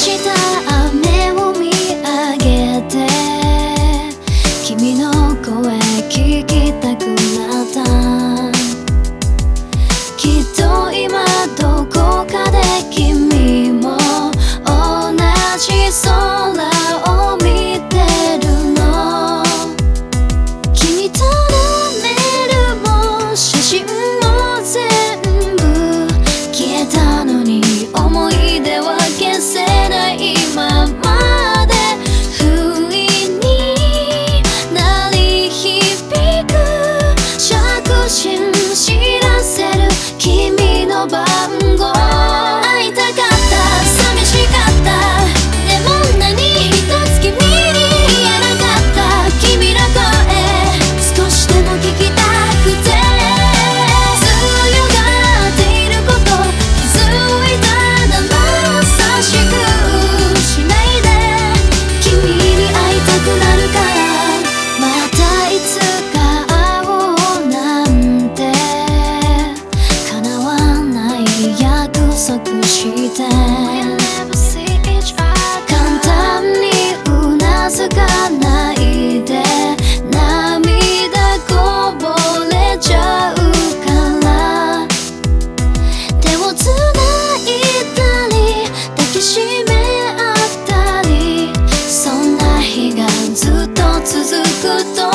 した束して。簡単にうなずかないで。涙こぼれちゃうから。手をつないだり抱きしめ合ったり。そんな日がずっと続くと